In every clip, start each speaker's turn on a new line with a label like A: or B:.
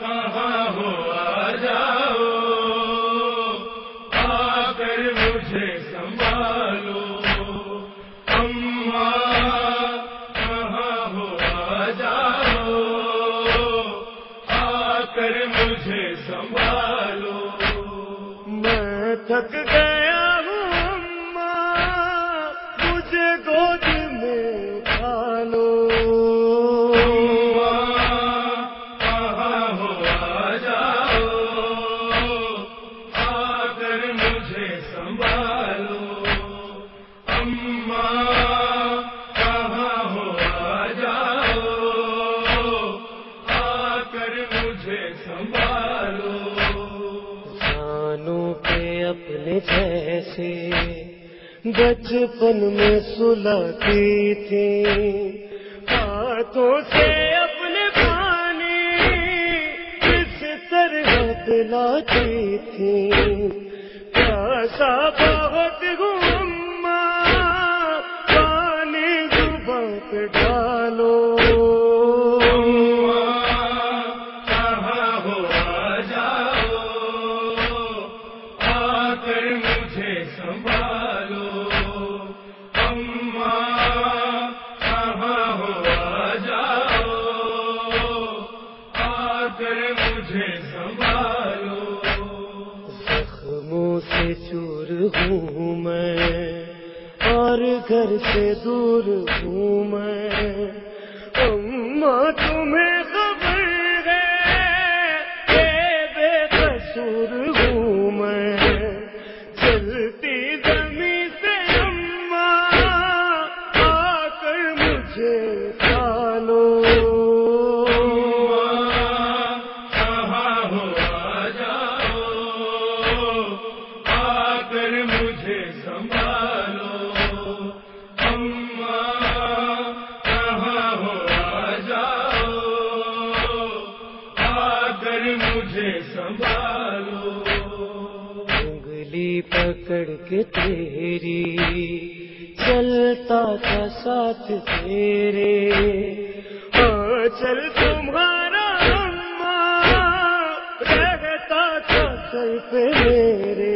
A: کہاں ہو، آ جاؤ، آ کر مجھے سنبھالو۔ اماں کہاں ہو، آ جاؤ، آ کر مجھے سنبھالو۔
B: میں تھک گیا مجھے
A: سنبھالو۔
B: جانو پہ اپنے جیسے بچپن میں سلاتی تھی۔ ہاتھوں سے اپنے پانی کس طرح پلاتی تھی۔ پیاسا بہت گما پانی زبان پہ ڈالو۔ ہوں میں اور گھر سے دور ہوں میں۔ انگلی پکڑ کے تیری، چلتا تھا ساتھ تیرے۔ ہاں، چل تمہارا رہتا تھا سر پہ میرے۔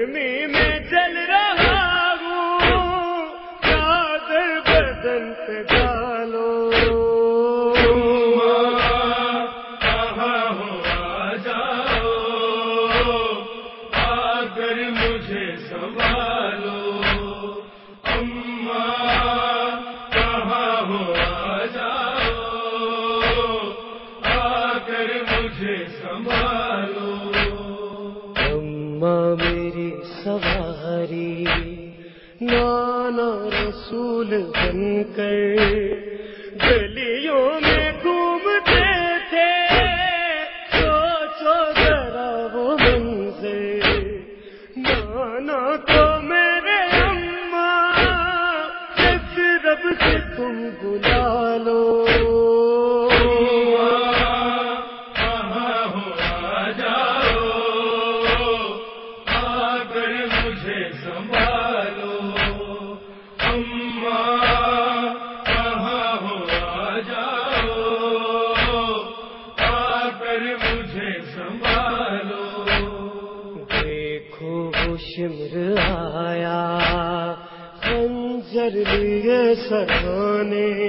B: گرمی میں چل رہا ہوں۔ چادر بدن پہ ڈالو۔
A: جاؤ آ کر مجھے
B: سوال۔ رسول بن کر گلیوں میں خنجر لیے سرانے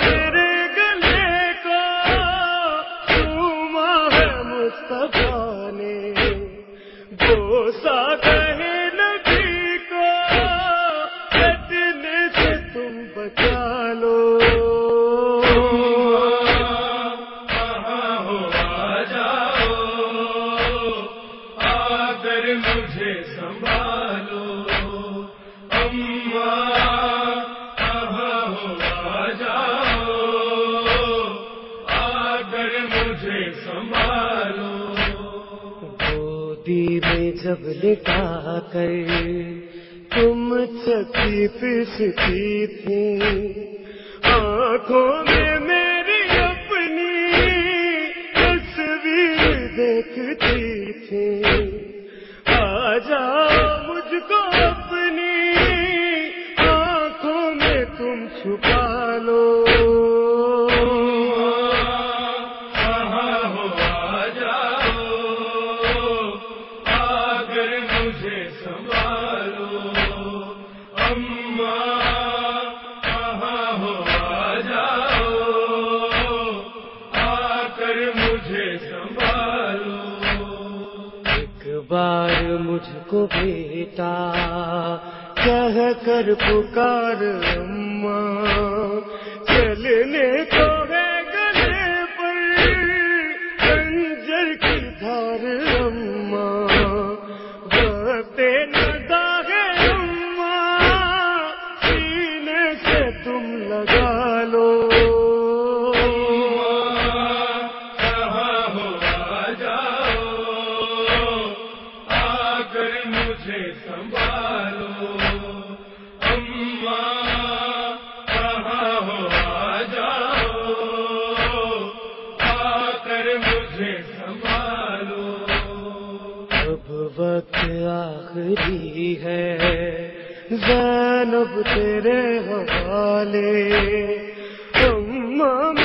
B: میرے گلے کو سوما ہے مصطفیٰ نے۔ بوسا کہے نبی کو فتنے سے تم بچا لو۔ جب لٹا کر تم چکی پستی تھی آنکھوں میں میری اپنی تصویر دیکھتی تھی۔ آ جا مجھ کو اپنی آنکھوں میں تم چھپا لو۔
A: کر
B: پکار اماں۔
A: مجھے
B: اب وقت آخری ہے۔ زینب تیرے حوالے۔ تم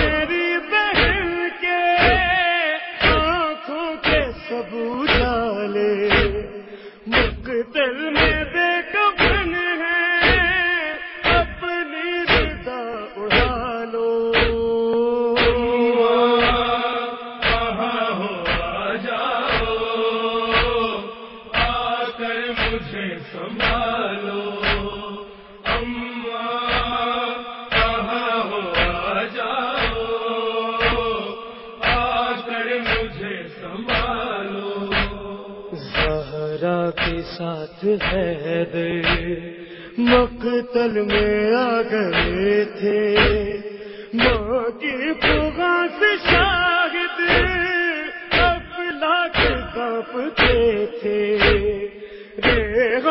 B: ساتھ ہے مقتل میں آ گئے تھے۔ ماں کی پوگا سے شاہد، اپنا کے کانپتے تھے